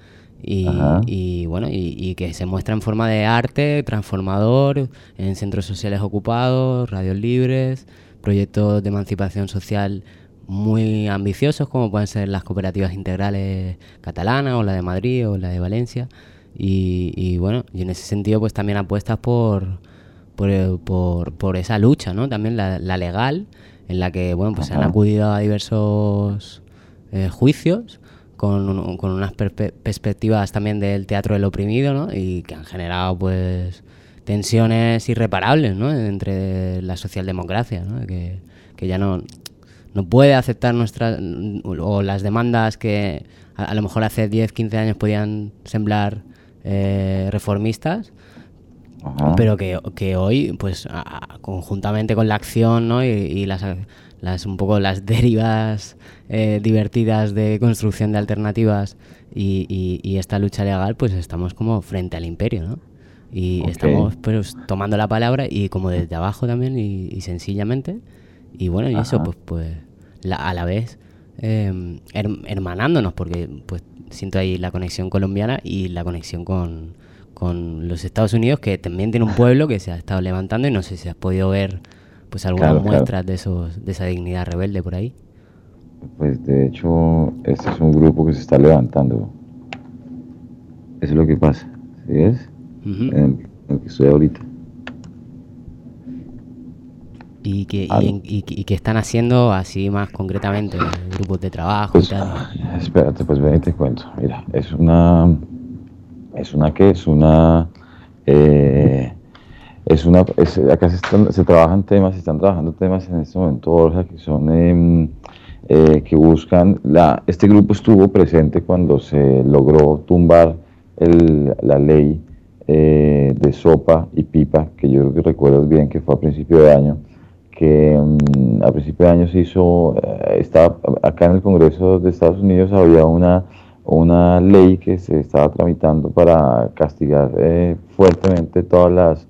y, bueno, y, y que se muestra en forma de arte, transformador, en centros sociales ocupados, radios libres, proyectos de emancipación social muy ambiciosos como pueden ser las cooperativas integrales catalanas o la de Madrid o la de Valencia. Y, y bueno, y en ese sentido pues también apuestas por por, por, por esa lucha, ¿no? También la, la legal, en la que, bueno, pues se han acudido a diversos eh, juicios con, un- con unas perspectivas también del teatro del oprimido, ¿no? Y que han generado, pues, tensiones irreparables, ¿no? Entre la socialdemocracia, ¿no? Que, que ya no, no puede aceptar nuestras o las demandas que a, a lo mejor hace 10, 15 años podían sembrar eh, reformistas, Ajá. pero que, que hoy, pues a- conjuntamente con la acción ¿no? y, y las, las un poco las derivas eh, divertidas de construcción de alternativas y, y- y esta lucha legal, pues estamos como frente al imperio, ¿no? Y Ok. estamos pues tomando la palabra y como desde abajo también y, sencillamente. Y bueno, y eso Ajá. pues, pues la- a la vez eh, her- hermanándonos, porque pues siento ahí la conexión colombiana y la conexión con, con los Estados Unidos, que también tiene un pueblo que se ha estado levantando y no sé si has podido ver pues algunas Claro, claro. muestras de esos de esa dignidad rebelde por ahí. Pues de hecho, este es un grupo que se está levantando. Eso es lo que pasa. ¿Sí ves? Ujú. en, el, en el que estoy ahorita. Y que, y, en- y, que- y que están haciendo así más concretamente, grupos de trabajo Pues, y tal. espérate, pues ven y te cuento. Mira, es una. ¿Es una qué? Es una. eh, es una. es- acá se, están- trabajan temas, se están trabajando temas en este momento, Borja, que son. em, eh, que buscan. La, este grupo estuvo presente cuando se logró tumbar el- la ley eh, de sopa y pipa, que yo creo que recuerdas bien que fue a principio de año que mm, a principio de año se hizo, eh, estaba, acá en el Congreso de Estados Unidos había una, una ley que se estaba tramitando para castigar eh, fuertemente todas las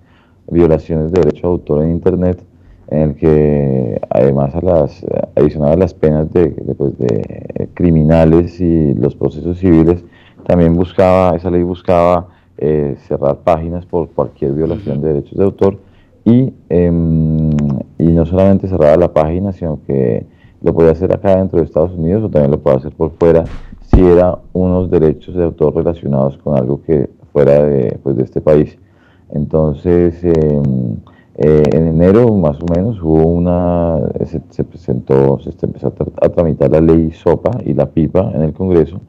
violaciones de derecho de autor en Internet, en el que además a las, adicional a las penas de, pues, de criminales y los procesos civiles, también buscaba, esa ley buscaba eh, cerrar páginas por cualquier violación de derechos de autor y, em, y no solamente cerraba la página, sino que lo podía hacer acá dentro de Estados Unidos o también lo puede hacer por fuera si era unos derechos de autor relacionados con algo que fuera de, pues, de este país. Entonces, em, eh, en enero más o menos hubo una, se, se presentó, se empezó a, tra- a tramitar la ley SOPA y la PIPA en el Congreso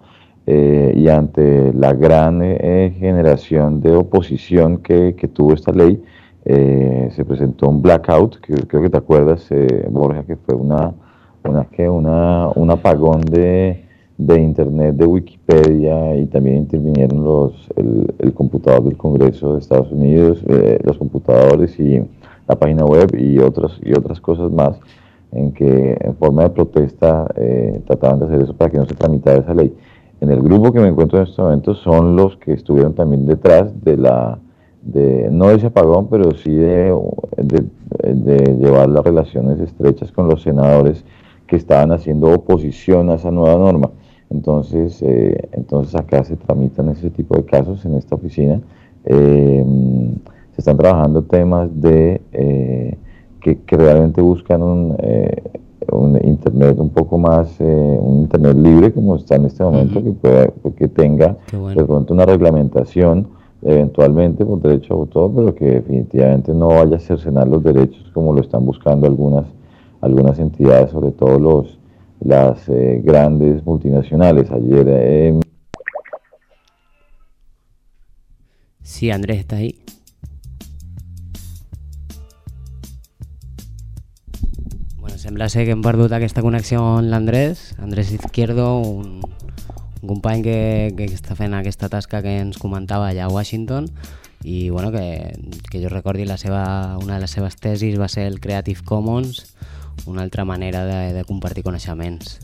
eh, y ante la gran eh, generación de oposición que, que tuvo esta ley, se presentó un blackout, que creo que te acuerdas, Borja, que fue una, una, que una, un apagón de, de internet, de Wikipedia, y también intervinieron los, el, computador del Congreso de Estados Unidos, eh, los computadores y la página web y otras, y otras cosas más, en que en forma de protesta eh, trataban de hacer eso para que no se tramitara esa ley. En el grupo que me encuentro en estos momentos son los que estuvieron también detrás de la, de, no de ese apagón, pero sí de llevar las relaciones estrechas con los senadores que estaban haciendo oposición a esa nueva norma. Entonces, eh, entonces acá se tramitan ese tipo de casos en esta oficina. Eh, se están trabajando temas de eh, que, que realmente buscan un, eh, un internet un poco más, eh, un internet libre como está en este momento, que, pueda, que tenga bueno. de pronto una reglamentación eventualmente por derecho a autor, pero que definitivamente no vaya a cercenar los derechos como lo están buscando algunas, algunas entidades, sobre todo los, las eh, grandes multinacionales. Ayer eh, Sí, Andrés está ahí. Bueno, sembla ser que hem perdut aquesta connexió amb l'Andrés, Andrés Izquierdo, un, un company que, que està fent aquesta tasca que ens comentava allà a Washington i bueno, que, que jo recordi la seva, una de les seves tesis va ser el Creative Commons, una altra manera de, compartir coneixements.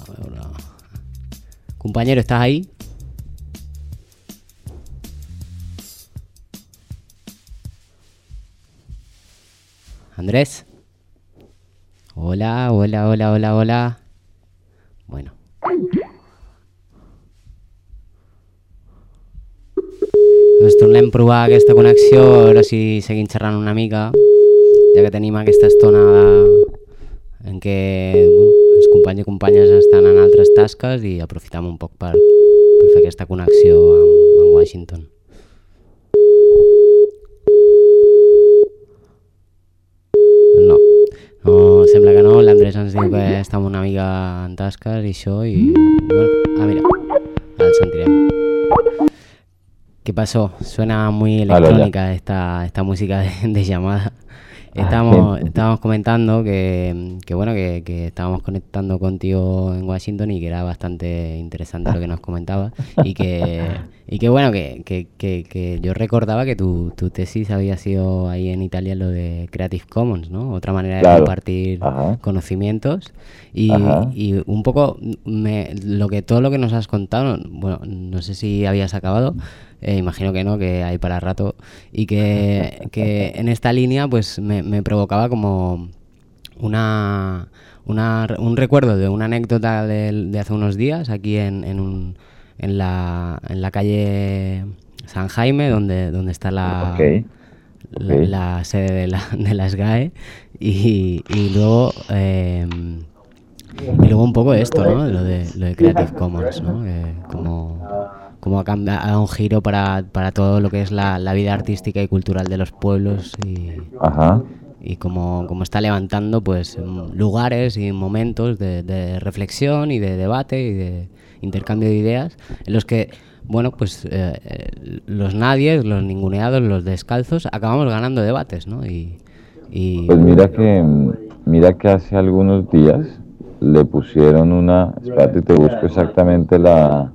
A veure... Compañero, ¿estás ahí? Andrés. Hola, hola, hola, hola, hola. Bueno. Doncs tornem a provar aquesta connexió, a veure si seguim xerrant una mica, ja que te tenim aquesta estona de... en què bueno, els companys i companyes en altres tasques i aprofitam un poc per, per fer aquesta connexió amb, amb Washington. No, no, sembla que no, l'Andrés ens diu que estem una amiga en tasques i això i... Bueno, ah, mira, ara el sentirem. ¿Qué pasó? Suena muy electrónica esta, esta música de llamada. Estábamos, estábamos comentando que, que bueno, que, que estábamos conectando contigo en Washington y que era bastante interesante lo que nos comentabas. Y que, y que bueno, que, que, que, que yo recordaba que tu, tu tesis había sido ahí en Italia lo de Creative Commons, ¿no? Otra manera de compartir Ajá. conocimientos. Y, y un poco me, lo que todo lo que nos has contado, bueno, no sé si habías acabado, eh, imagino que no, que hay para rato, y que, que en esta línea pues me, me provocaba como una, una- un recuerdo de una anécdota de, hace unos días aquí en, en, un, en, la, en la calle San Jaime, donde, donde está la, la, sede de la, de la SGAE, y, y luego... em, y luego un poco esto, ¿no? Lo de, lo de Creative Commons, ¿no? Que como, como ha cambiado, ha dado un giro para, para todo lo que es la, la vida artística y cultural de los pueblos y, Ajá. y como, como está levantando pues lugares y momentos de, de reflexión y de debate y de intercambio de ideas en los que bueno pues eh, eh, los nadies, los ninguneados, los descalzos acabamos ganando debates, ¿no? Y, y Pues mira que, mira que hace algunos días le pusieron una, espérate, te busco exactamente la,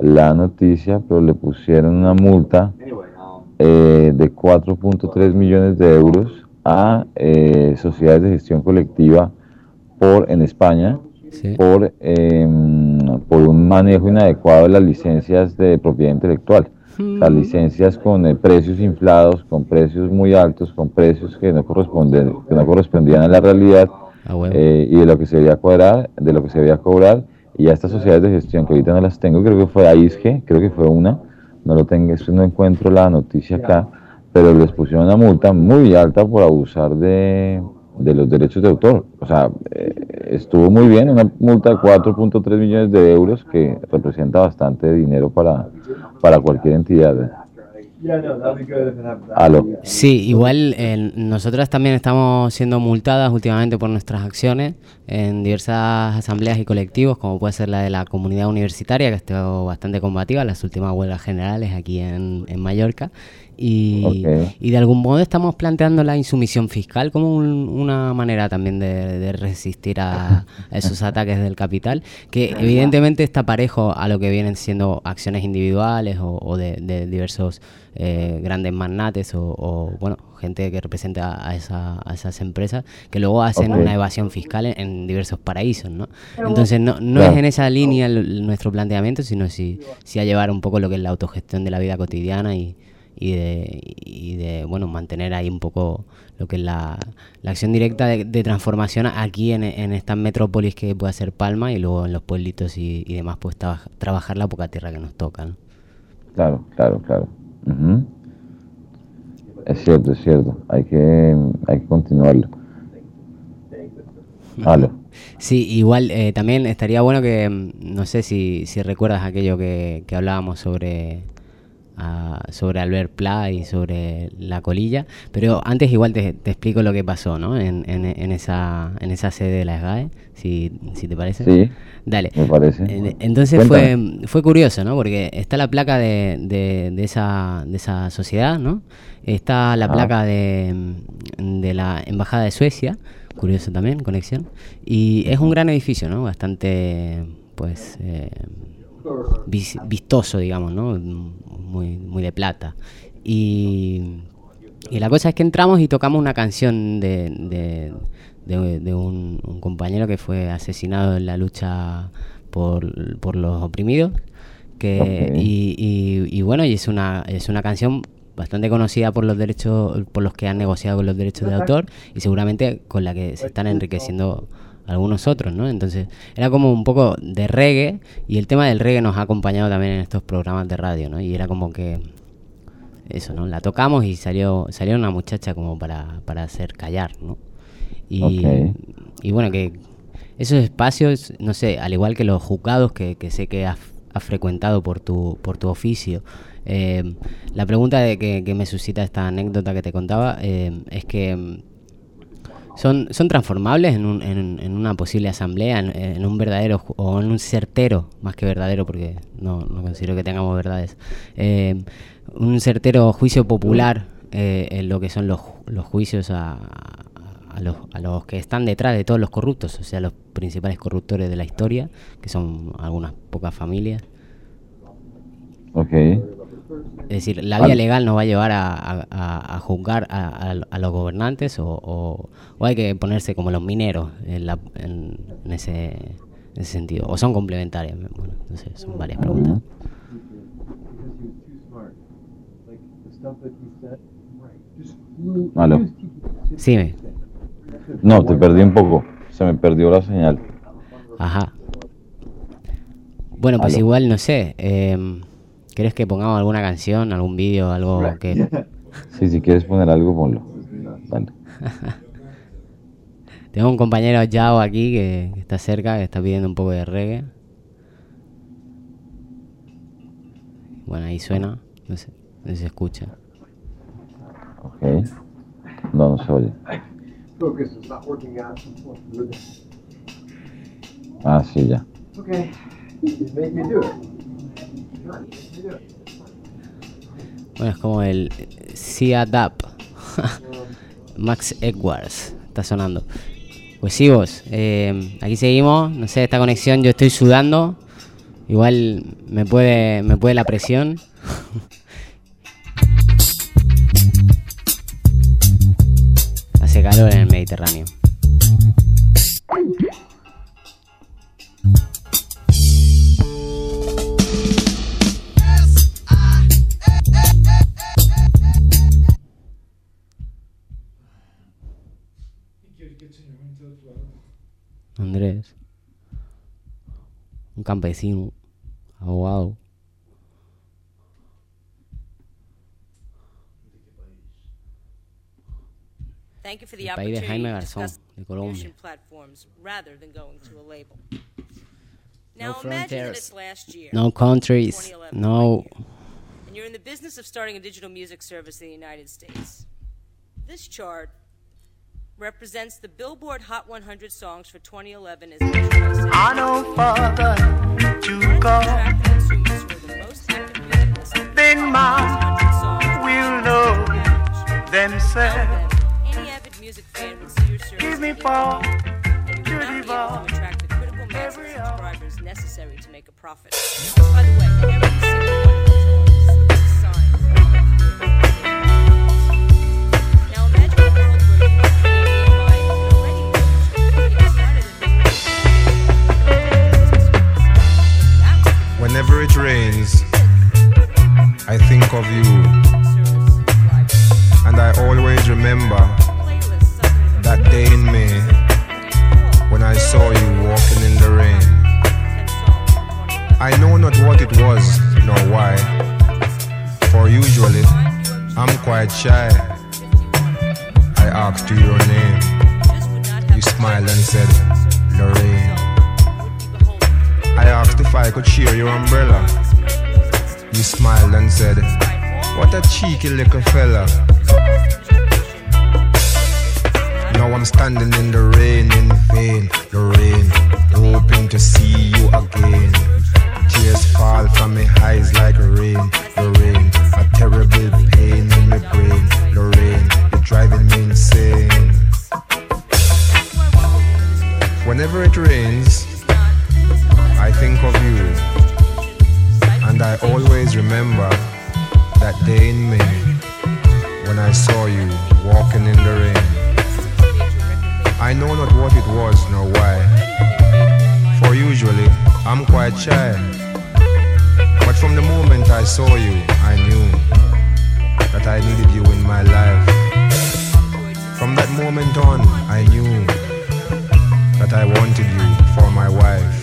la noticia, pero le pusieron una multa eh, de 4.3 millones de euros a eh, sociedades de gestión colectiva por en España por, em, por un manejo inadecuado de las licencias de propiedad intelectual. Las licencias con eh, precios inflados, con precios muy altos, con precios que no corresponden, que no correspondían a la realidad eh, y de lo que se debía cobrar, de lo que se debía cobrar. Y a estas sociedades de gestión que ahorita no las tengo, creo que fue AISGE, creo que fue una, no lo tengo, no encuentro la noticia acá, pero les pusieron una multa muy alta por abusar de, de los derechos de autor. O sea, eh, estuvo muy bien, una multa de 4.3 millones de euros que representa bastante dinero para, para cualquier entidad. Aló. Sí, igual eh, nosotras también estamos siendo multadas últimamente por nuestras acciones en diversas asambleas y colectivos, como puede ser la de la comunidad universitaria, que ha estado bastante combativa en las últimas huelgas generales aquí en, en Mallorca. Y, y de algún modo estamos planteando la insumisión fiscal como un- una manera también de, de resistir a, a esos ataques del capital, que evidentemente está parejo a lo que vienen siendo acciones individuales o, o de, de diversos eh, grandes magnates o, o, bueno gente que representa a, esa- a esas empresas que luego hacen una evasión fiscal en, en diversos paraísos, ¿no? Entonces no, no Claro. es en esa línea el- el- nuestro planteamiento, sino si, si a llevar un poco lo que es la autogestión de la vida cotidiana y, y de, y de bueno mantener ahí un poco lo que es la, la acción directa de, de transformación aquí en, en estas metrópolis que puede ser Palma y luego en los pueblitos y, y demás pues traba- trabajar la poca tierra que nos toca. ¿no? Claro, claro, claro. Es cierto, es cierto. Hay que, hay que continuarlo. Aló. Sí, igual eh, también estaría bueno que, mm, no sé si, si recuerdas aquello que, que hablábamos sobre, sobre Albert Pla y sobre la colilla, pero antes igual te, te explico lo que pasó ¿no? en, en, en esa, en esa sede de la SGAE, si, si te parece. Sí, Dale. me parece. En- Entonces fue, fue curioso, ¿no? Porque está la placa de, de, de esa, de esa sociedad, ¿no? Está la Ah. placa de, de la Embajada de Suecia, curioso también, conexión. Y es un gran edificio, ¿no? Bastante, pues, eh, vis- vistoso, digamos, ¿no? Muy, muy de plata. Y, y la cosa es que entramos y tocamos una canción de, de, de- de un, un compañero que fue asesinado en la lucha por, por los oprimidos. Que, y- y bueno, y es una, es una canción bastante conocida por los derechos, por los que han negociado con los derechos de autor y seguramente con la que se están enriqueciendo algunos otros, ¿no? Entonces era como un poco de reggae y el tema del reggae nos ha acompañado también en estos programas de radio, ¿no? Y era como que eso, ¿no? La tocamos y salió salió una muchacha como para, para hacer callar, ¿no? Y, y bueno, que esos espacios, no sé, al igual que los juzgados que, que sé que has, has frecuentado por tu, por tu oficio, eh, la pregunta de que, que me suscita esta anécdota que te contaba eh, es que son, son transformables en, un- en- en una posible asamblea, en, en un verdadero o en un certero, más que verdadero, porque no, no considero que tengamos verdades. eh, un certero juicio popular eh, en lo que son los, los juicios a, a los, a los que están detrás de todos los corruptos, o sea, los principales corruptores de la historia, que son algunas pocas familias. Ok. Es decir, la vía Al- legal nos va a llevar a, a- a- juzgar a, a- a los gobernantes o, o- o hay que ponerse como los mineros en, la- en- en ese, en ese sentido. O son complementarias. Bueno, no sé, son varias preguntas. Aló. Sí, me- No, te perdí un poco. Se me perdió la señal. Ajá. Bueno, pues Aló. igual, no sé. Eh, ¿Querés que pongamos alguna canción, algún vídeo, algo que... Sí, si quieres poner algo, ponlo. Dale. Tengo un compañero Yao aquí que, que está cerca, que está pidiendo un poco de reggae. Bueno, ahí suena. No sé, no sé si se escucha. Ok. No, no se oye. Ah, sí, ya. Okay. Bueno, es como el Sia Dap. Max Edwards está sonando. Pues sí, vos. eh, aquí seguimos. No sé, esta conexión yo estoy sudando. Igual me puede, me puede la presión. Hace calor en el Mediterráneo. Andrés. Un campesino. Abogado. Thank you for the El país de opportunity Jaime to Garzón, de Colombia. distribution platforms rather than going to a label. No Now imagine that frontiers. it's last year, No countries. 2011, No. and you're in the business of starting a digital music service in the United States. This chart represents the Billboard Hot 100 songs for 2011 as measured by sales. I know further to go. Then will know themselves. Any avid music fan would see your service Give me as power and you would to not be able devour to attract the critical mass of subscribers necessary to make a profit. By the way, every single one of these artists is signed. Whenever it rains, I think of you. And I always remember that day in May when I saw you walking in the rain. I know not what it was nor why, for usually I'm quite shy. I asked you your name. You smiled and said, Lorraine. I asked if I could share your umbrella. You smiled and said, What a cheeky little fella. Now I'm standing in the rain in vain, the rain, hoping to see you again. Tears fall from my eyes like rain, the rain, a terrible pain in my brain, the rain, you're driving me insane. Whenever it rains, I think of you, and I always remember that day in May when I saw you walking in the rain. I know not what it was nor why, for usually I'm quite shy. But from the moment I saw you, I knew that I needed you in my life. From that moment on, I knew that I wanted you for my wife.